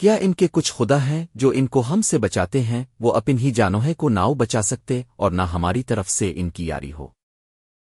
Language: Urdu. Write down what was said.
کیا ان کے کچھ خدا ہیں جو ان کو ہم سے بچاتے ہیں؟ وہ اپن ہی جانوہے کو ناؤ بچا سکتے اور نہ ہماری طرف سے ان کی یاری ہو۔